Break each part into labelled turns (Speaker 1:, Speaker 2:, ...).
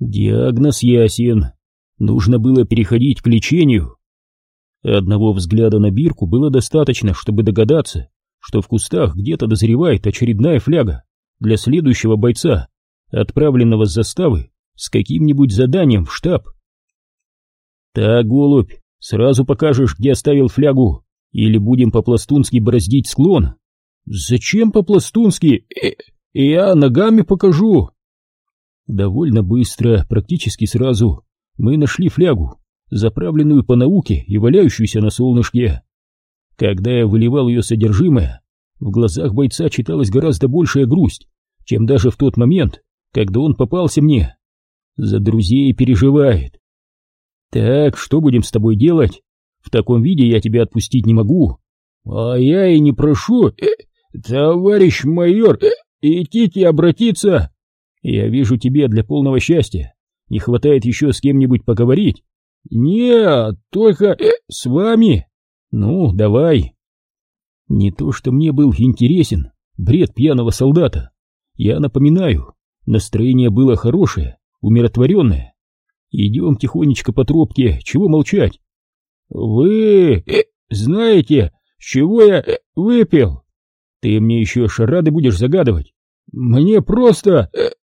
Speaker 1: Диагноз ясен. Нужно было переходить к лечению. Одного взгляда на бирку было достаточно, чтобы догадаться, что в кустах где-то дозревает очередная фляга для следующего бойца, отправленного с заставы с каким-нибудь заданием в штаб. Так, голубь, сразу покажешь, где оставил флягу, или будем по-пластунски бороздить склон? Зачем по-пластунски? Э, я ногами покажу. Довольно быстро, практически сразу, мы нашли флягу, заправленную по науке и валяющуюся на солнышке. Когда я выливал ее содержимое, в глазах бойца читалась гораздо большая грусть, чем даже в тот момент, когда он попался мне. За друзей переживает. Так, что будем с тобой делать? В таком виде я тебя отпустить не могу. А я и не прошу, э, товарищ майор, э, идите обратиться. Я вижу тебе для полного счастья. Не хватает еще с кем-нибудь поговорить. Нет, только э, с вами. Ну, давай. Не то, что мне был интересен бред пьяного солдата. Я напоминаю, настроение было хорошее, умиротворенное. Идем тихонечко по тропке, чего молчать? Вы э, знаете, с чего я э, выпил? Ты мне еще шарады будешь загадывать? Мне просто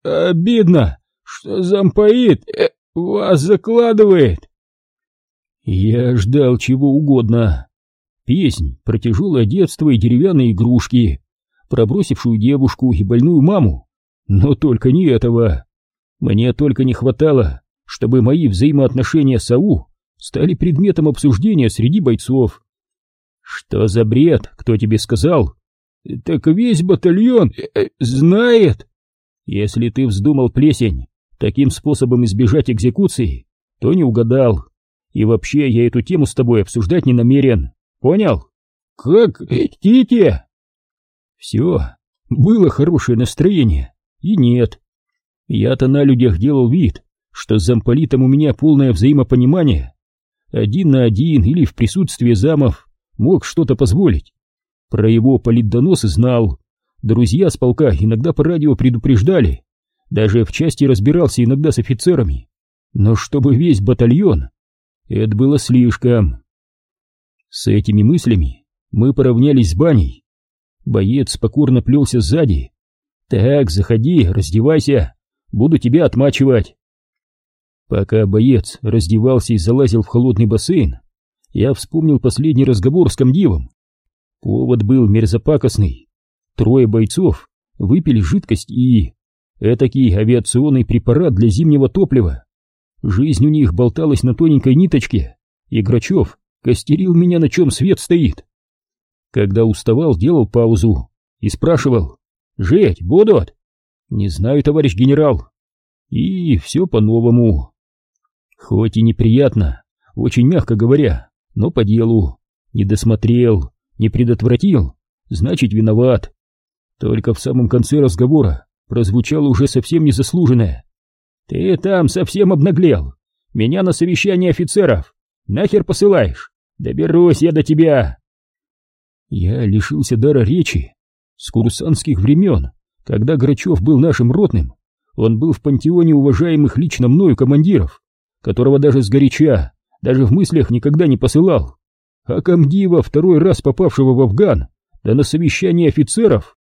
Speaker 1: обидно, что зампоит э, вас закладывает. Я ждал чего угодно. Песнь про тяжелое детство и деревянные игрушки, про бросившую девушку и больную маму. Но только не этого. Мне только не хватало, чтобы мои взаимоотношения с АУ стали предметом обсуждения среди бойцов. Что за бред, кто тебе сказал? Так весь батальон э, знает. Если ты вздумал плесень таким способом избежать экзекуции, то не угадал. И вообще я эту тему с тобой обсуждать не намерен. Понял? Как хотите. Все, было хорошее настроение. И нет. Я-то на людях делал вид, что с замполитом у меня полное взаимопонимание. Один на один или в присутствии замов мог что-то позволить. Про его политдоносы знал. Друзья с полка иногда по радио предупреждали. Даже в части разбирался иногда с офицерами. Но чтобы весь батальон, это было слишком. С этими мыслями мы поравнялись с баней. Боец покорно плелся сзади. «Так, заходи, раздевайся, буду тебя отмачивать». Пока боец раздевался и залазил в холодный бассейн, я вспомнил последний разговор с комдивом. Повод был мерзопакостный. Трое бойцов выпили жидкость и... Этакий авиационный препарат для зимнего топлива. Жизнь у них болталась на тоненькой ниточке, и Грачев костерил меня, на чем свет стоит. Когда уставал, делал паузу и спрашивал, «Жить будут?» «Не знаю, товарищ генерал». И все по-новому. Хоть и неприятно, очень мягко говоря, но по делу. Не досмотрел, не предотвратил, значит виноват. Только в самом конце разговора прозвучало уже совсем незаслуженное. «Ты там совсем обнаглел! Меня на совещание офицеров! Нахер посылаешь? Доберусь я до тебя!» Я лишился дара речи. С курсантских времен, когда Грачев был нашим ротным, он был в пантеоне уважаемых лично мною командиров, которого даже сгоряча, даже в мыслях никогда не посылал. А комдива, второй раз попавшего в Афган, да на совещание офицеров.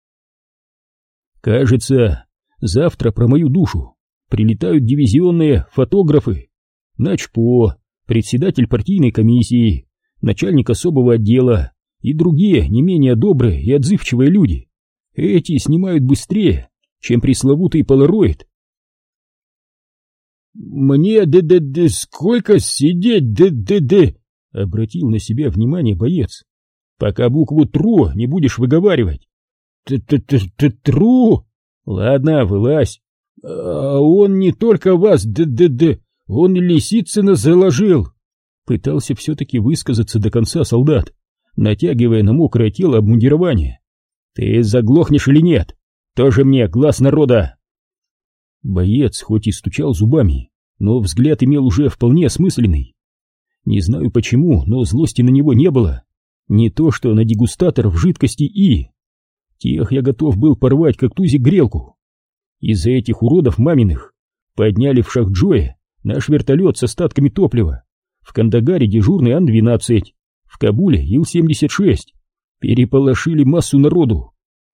Speaker 1: Кажется, завтра про мою душу прилетают дивизионные фотографы. Начпо, председатель партийной комиссии, начальник особого отдела и другие не менее добрые и отзывчивые люди. Эти снимают быстрее, чем пресловутый полароид. «Мне д-д-д сколько сидеть д-д-д?» — обратил на себя внимание боец. «Пока букву «тру» не будешь выговаривать». «Т-т-т-тру?» «Ладно, вылазь». «А он не только вас д-д-д, он и Лисицына заложил». Пытался все-таки высказаться до конца солдат, натягивая на мокрое тело обмундирование. «Ты заглохнешь или нет? Тоже мне глаз народа!» Боец хоть и стучал зубами, но взгляд имел уже вполне осмысленный. Не знаю почему, но злости на него не было. Не то что на дегустаторов жидкости И. Тех я готов был порвать, как тузик грелку. Из-за этих уродов маминых подняли в Шахджое наш вертолет с остатками топлива. В Кандагаре дежурный Ан-12, в Кабуле Ил-76. Переполошили массу народу.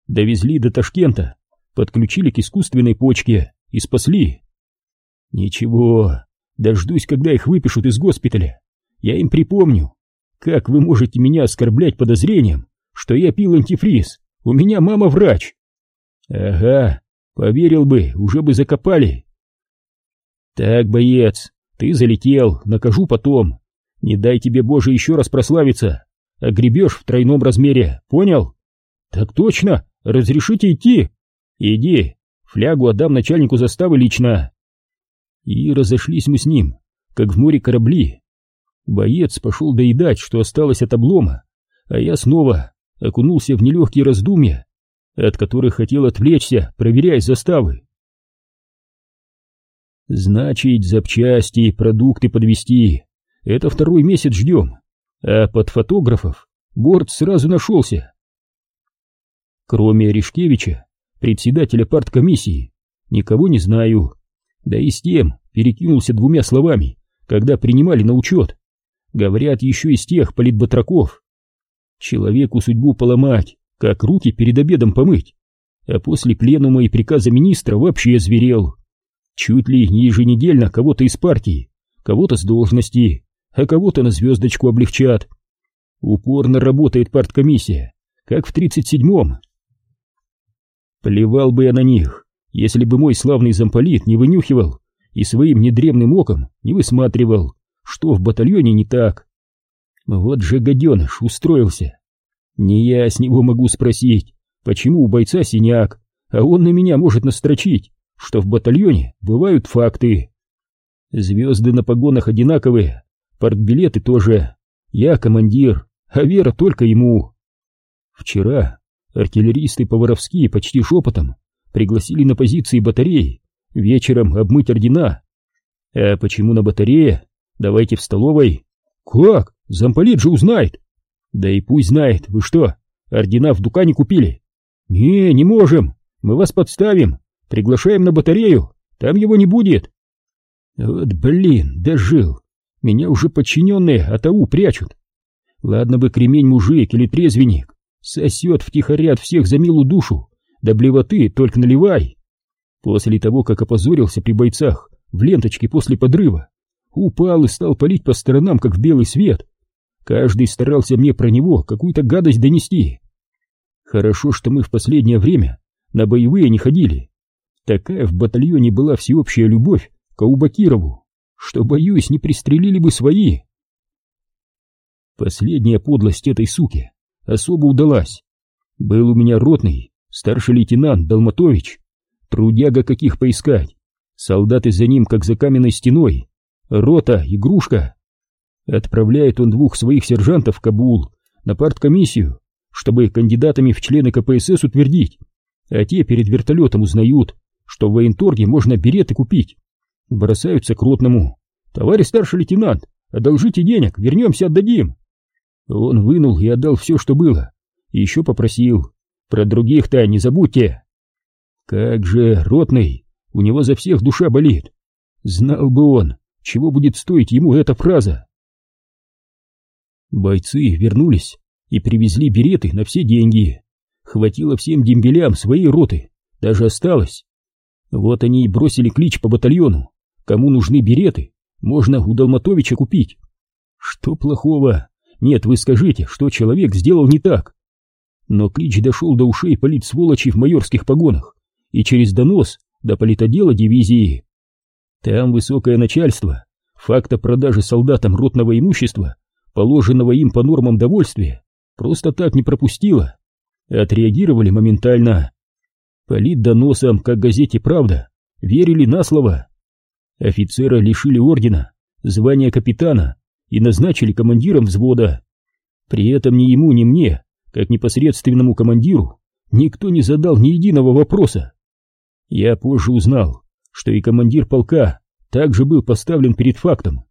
Speaker 1: Довезли до Ташкента, подключили к искусственной почке и спасли. Ничего, дождусь, когда их выпишут из госпиталя. Я им припомню. Как вы можете меня оскорблять подозрением, что я пил антифриз? У меня мама врач. Ага, поверил бы, уже бы закопали. Так, боец, ты залетел, накажу потом. Не дай тебе, Боже, еще раз прославиться. Огребешь в тройном размере, понял? Так точно, разрешите идти? Иди, флягу отдам начальнику заставы лично. И разошлись мы с ним, как в море корабли. Боец пошел доедать, что осталось от облома, а я снова окунулся в нелегкие раздумья, от которых хотел отвлечься, проверяя заставы. Значит, запчасти, продукты подвести. Это второй месяц ждем, а под фотографов борт сразу нашелся. Кроме Решкевича, председателя парткомиссии, никого не знаю. Да и с тем перекинулся двумя словами, когда принимали на учет. Говорят, еще из тех политбатраков. Человеку судьбу поломать, как руки перед обедом помыть. А после пленума и приказа министра вообще зверел. Чуть ли не еженедельно кого-то из партии, кого-то с должности, а кого-то на звездочку облегчат. Упорно работает парткомиссия, как в тридцать седьмом. Плевал бы я на них, если бы мой славный замполит не вынюхивал и своим недремным оком не высматривал, что в батальоне не так. Вот же гаденыш устроился. Не я с него могу спросить, почему у бойца синяк, а он на меня может настрочить, что в батальоне бывают факты. Звезды на погонах одинаковые, портбилеты тоже. Я командир, а вера только ему. Вчера артиллеристы по-воровски почти шепотом пригласили на позиции батареи вечером обмыть ордена. А почему на батарее? Давайте в столовой. Как? Замполит же узнает. Да и пусть знает. Вы что, ордена в Дукане купили? Не, не можем. Мы вас подставим. Приглашаем на батарею. Там его не будет. Вот блин, дожил. Меня уже подчиненные от АУ прячут. Ладно бы кремень-мужик или трезвенник. Сосет втихаря от всех за милую душу. Да блевоты только наливай. После того, как опозорился при бойцах в ленточке после подрыва, упал и стал палить по сторонам, как белый свет. Каждый старался мне про него какую-то гадость донести. Хорошо, что мы в последнее время на боевые не ходили. Такая в батальоне была всеобщая любовь к Аубакирову, что, боюсь, не пристрелили бы свои. Последняя подлость этой суки особо удалась. Был у меня ротный, старший лейтенант Долматович, трудяга каких поискать, солдаты за ним, как за каменной стеной, рота, игрушка. Отправляет он двух своих сержантов в Кабул на парткомиссию, чтобы кандидатами в члены КПСС утвердить, а те перед вертолетом узнают, что в военторге можно береты купить. Бросаются к ротному. «Товарищ старший лейтенант, одолжите денег, вернемся, отдадим». Он вынул и отдал все, что было. И еще попросил. Про других-то не забудьте. Как же, ротный, у него за всех душа болит. Знал бы он, чего будет стоить ему эта фраза. Бойцы вернулись и привезли береты на все деньги. Хватило всем дембелям своей роты, даже осталось. Вот они и бросили клич по батальону. Кому нужны береты, можно у Долматовича купить. Что плохого? Нет, вы скажите, что человек сделал не так. Но клич дошел до ушей политсволочи в майорских погонах и через донос до политодела дивизии. Там высокое начальство факта продажи солдатам ротного имущества, положенного им по нормам довольствия, просто так не пропустило. Отреагировали моментально. Полит доносом, как газете «Правда», верили на слово. Офицера лишили ордена, звания капитана и назначили командиром взвода. При этом ни ему, ни мне, как непосредственному командиру, никто не задал ни единого вопроса. Я позже узнал, что и командир полка также был поставлен перед фактом.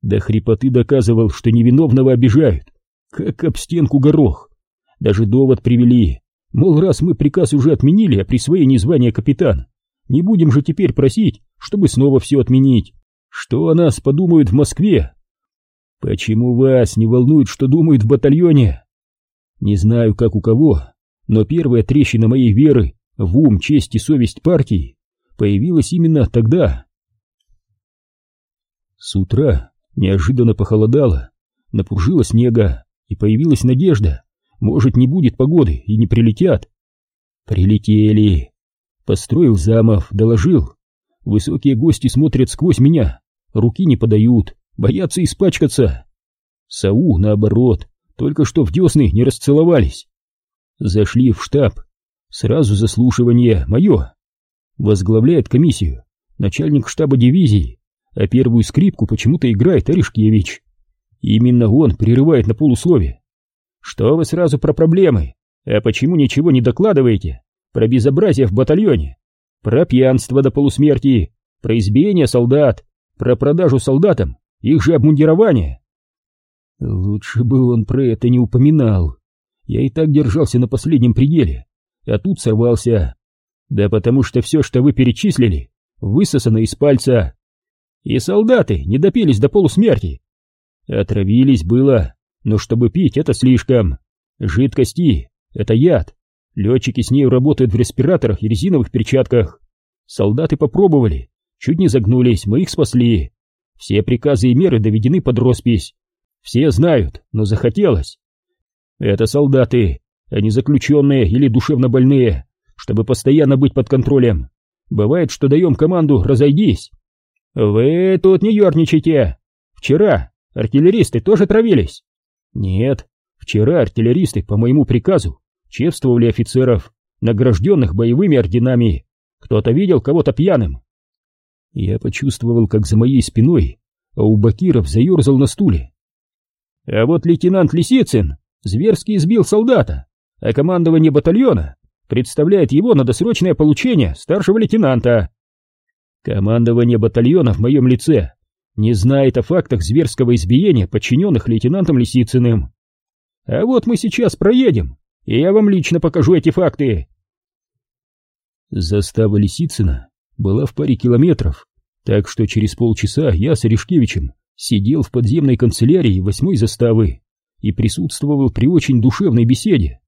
Speaker 1: До хрипоты доказывал, что невиновного обижают, как об стенку горох. Даже довод привели, мол, раз мы приказ уже отменили о присвоении звания капитан, Не будем же теперь просить, чтобы снова все отменить. Что о нас подумают в Москве? Почему вас не волнует, что думают в батальоне? Не знаю, как у кого, но первая трещина моей веры в ум, честь и совесть партии появилась именно тогда. С утра неожиданно похолодало, напружило снега, и появилась надежда, может, не будет погоды и не прилетят. Прилетели. Построил замов, доложил. Высокие гости смотрят сквозь меня, руки не подают, боятся испачкаться. Сау, наоборот, только что в десны не расцеловались. Зашли в штаб. Сразу заслушивание мое. Возглавляет комиссию начальник штаба дивизии, а первую скрипку почему-то играет Орешкевич. Именно он прерывает на полуслове. Что вы сразу про проблемы? А почему ничего не докладываете? Про безобразие в батальоне? Про пьянство до полусмерти? Про избиение солдат? Про продажу солдатам? Их же обмундирование? Лучше бы он про это не упоминал. Я и так держался на последнем пределе, а тут сорвался. Да потому что все, что вы перечислили, высосано из пальца. И солдаты не допились до полусмерти. Отравились было, но чтобы пить, это слишком. Жидкости — это яд. Летчики с ней работают в респираторах и резиновых перчатках. Солдаты попробовали, чуть не загнулись, мы их спасли. Все приказы и меры доведены под роспись. Все знают, но захотелось. Это солдаты, а не заключенные или душевно больные, чтобы постоянно быть под контролем. Бывает, что даем команду «разойдись». Вы тут не ерничайте. Вчера артиллеристы тоже травились. Нет, вчера артиллеристы по моему приказу чествовали офицеров, награжденных боевыми орденами. Кто-то видел кого-то пьяным. Я почувствовал, как за моей спиной Аубакиров заерзал на стуле. А вот лейтенант Лисицын зверски избил солдата, а командование батальона представляет его на досрочное получение старшего лейтенанта. Командование батальона в моем лице не знает о фактах зверского избиения подчиненных лейтенантом Лисицыным. А вот мы сейчас проедем, и я вам лично покажу эти факты. Застава Лисицына была в паре километров, так что через полчаса я с Орешкевичем сидел в подземной канцелярии восьмой заставы и присутствовал при очень душевной беседе.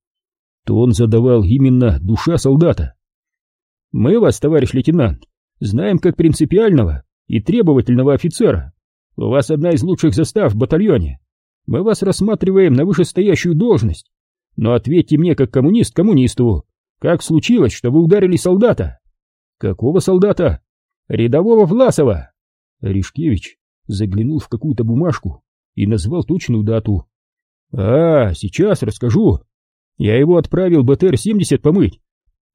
Speaker 1: То он задавал именно душа солдата. «Мы вас, товарищ лейтенант, знаем как принципиального и требовательного офицера. У вас одна из лучших застав в батальоне. Мы вас рассматриваем на вышестоящую должность. Но ответьте мне, как коммунист коммунисту, как случилось, что вы ударили солдата? Какого солдата? Рядового Власова. Ришкевич заглянул в какую-то бумажку и назвал точную дату. А, сейчас расскажу. Я его отправил БТР-70 помыть.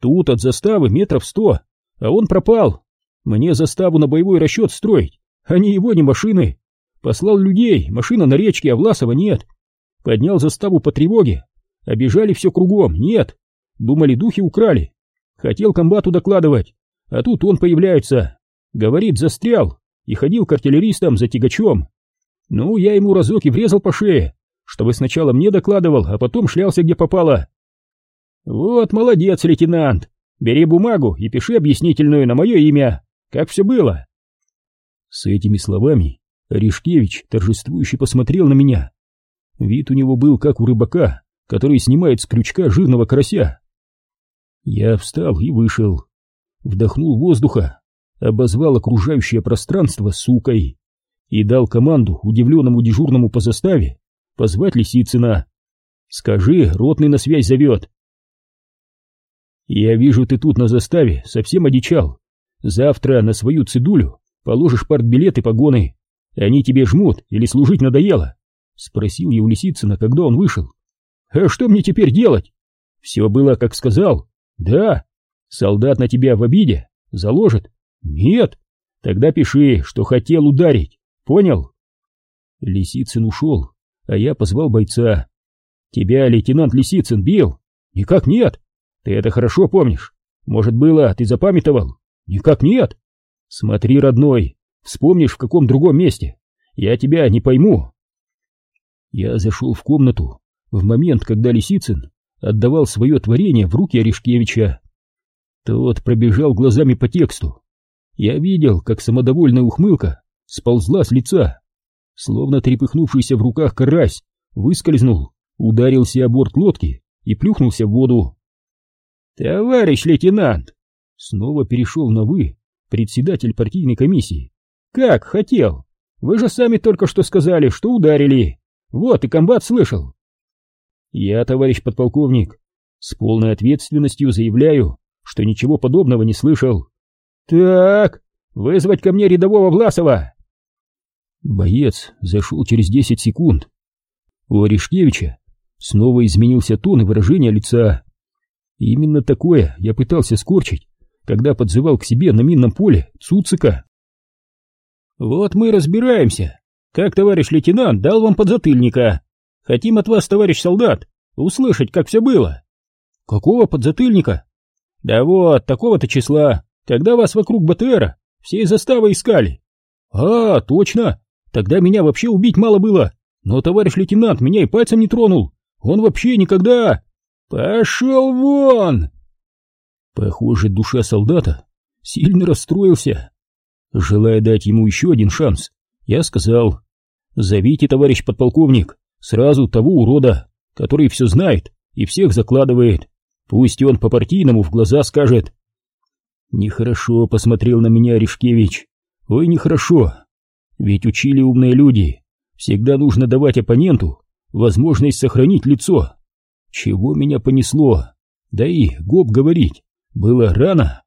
Speaker 1: Тут от заставы метров сто, а он пропал. Мне заставу на боевой расчет строить, не его, ни машины. Послал людей, машина на речке, а Власова нет. Поднял заставу по тревоге. Обижали все кругом, нет. Думали, духи украли. Хотел комбату докладывать, а тут он появляется. Говорит, застрял и ходил к артиллеристам за тягачом. Ну, я ему разок и врезал по шее, чтобы сначала мне докладывал, а потом шлялся где попало. Вот молодец, лейтенант. Бери бумагу и пиши объяснительную на мое имя. Как все было?» С этими словами Орешкевич торжествующе посмотрел на меня. Вид у него был как у рыбака, который снимает с крючка жирного карася. Я встал и вышел. Вдохнул воздуха, обозвал окружающее пространство сукой и дал команду удивленному дежурному по заставе позвать Лисицына. «Скажи, ротный на связь зовет». «Я вижу, ты тут на заставе совсем одичал. Завтра на свою цедулю положишь партбилет и погоны. Они тебе жмут или служить надоело? Спросил я у Лисицына, когда он вышел. А что мне теперь делать? Все было, как сказал. Да. Солдат на тебя в обиде? Заложит? Нет. Тогда пиши, что хотел ударить. Понял? Лисицын ушел, а я позвал бойца. Тебя лейтенант Лисицын бил? Никак нет. Ты это хорошо помнишь. Может было, ты запамятовал? Никак нет. Смотри, родной, вспомнишь в каком другом месте. Я тебя не пойму. Я зашел в комнату в момент, когда Лисицын отдавал свое творение в руки Орешкевича. Тот пробежал глазами по тексту. Я видел, как самодовольная ухмылка сползла с лица. Словно трепыхнувшийся в руках карась, выскользнул, ударился о борт лодки и плюхнулся в воду. «Товарищ лейтенант!» Снова перешел на «вы» председатель партийной комиссии. «Как хотел? Вы же сами только что сказали, что ударили. Вот и комбат слышал». «Я, товарищ подполковник, с полной ответственностью заявляю, что ничего подобного не слышал». «Так, вызвать ко мне рядового Власова!» Боец зашел через десять секунд. У Орешкевича снова изменился тон и выражение лица. Именно такое я пытался скорчить, когда подзывал к себе на минном поле Цуцика. «Вот мы разбираемся. Как товарищ лейтенант дал вам подзатыльника. Хотим от вас, товарищ солдат, услышать, как все было». «Какого подзатыльника?» «Да вот, такого-то числа, когда вас вокруг БТРа всей заставы искали». «А, точно! Тогда меня вообще убить мало было, но товарищ лейтенант меня и пальцем не тронул. Он вообще никогда...» «Пошел вон!» Похоже, душа солдата сильно расстроился. Желая дать ему еще один шанс, я сказал, «Зовите, товарищ подполковник, сразу того урода, который все знает и всех закладывает. Пусть он по-партийному в глаза скажет». Нехорошо посмотрел на меня Решкевич. Ой, нехорошо. Ведь учили умные люди. Всегда нужно давать оппоненту возможность сохранить лицо. Чего меня понесло? Да и, гоп говорить, было рано.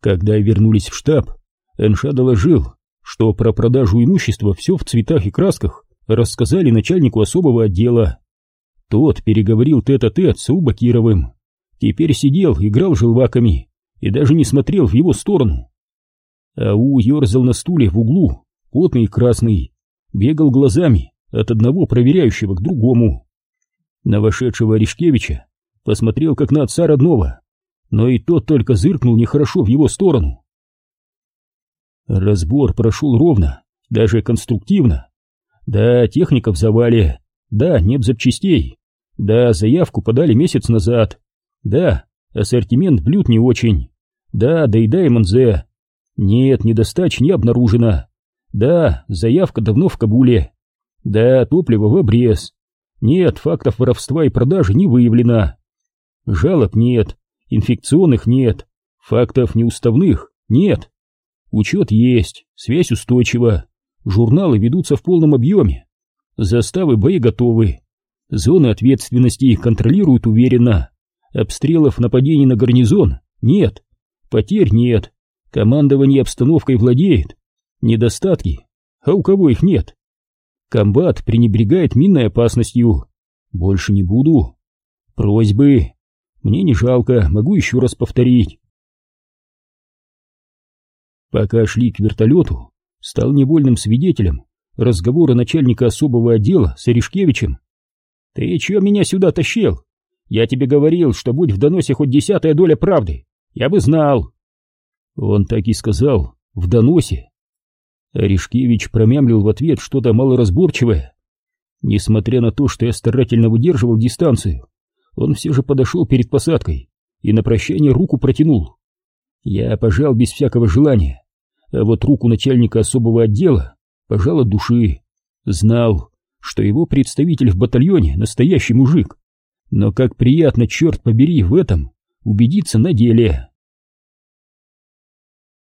Speaker 1: Когда вернулись в штаб, Энша доложил, что про продажу имущества все в цветах и красках рассказали начальнику особого отдела. Тот переговорил тет-а-тет -тет с Убакировым. Теперь сидел, играл желваками и даже не смотрел в его сторону. Ау ерзал на стуле в углу, потный и красный, бегал глазами от одного проверяющего к другому. На вошедшего Орешкевича посмотрел как на отца родного, но и тот только зыркнул нехорошо в его сторону. Разбор прошел ровно, даже конструктивно. Да, техника в завале, да, нет запчастей, да, заявку подали месяц назад, да, ассортимент блюд не очень, да, доедай МНЗ, нет, недостач не обнаружено, да, заявка давно в Кабуле, да, топливо в обрез, нет, фактов воровства и продажи не выявлено. Жалоб нет, инфекционных нет, фактов неуставных нет. Учет есть, связь устойчива, журналы ведутся в полном объеме, заставы боеготовы, зоны ответственности контролируют уверенно, обстрелов нападений на гарнизон нет, потерь нет, командование обстановкой владеет, недостатки, а у кого их нет? Комбат пренебрегает минной опасностью. Больше не буду. Просьбы. Мне не жалко, могу еще раз повторить. Пока шли к вертолету, стал невольным свидетелем разговора начальника особого отдела с Орешкевичем. «Ты че меня сюда тащил? Я тебе говорил, что будь в доносе хоть десятая доля правды, я бы знал». Он так и сказал, в доносе. Орешкевич промямлил в ответ что-то малоразборчивое. Несмотря на то, что я старательно выдерживал дистанцию, он все же подошел перед посадкой и на прощание руку протянул. Я пожал без всякого желания, а вот руку начальника особого отдела пожал от души. Знал, что его представитель в батальоне настоящий мужик, но как приятно, черт побери, в этом убедиться на деле.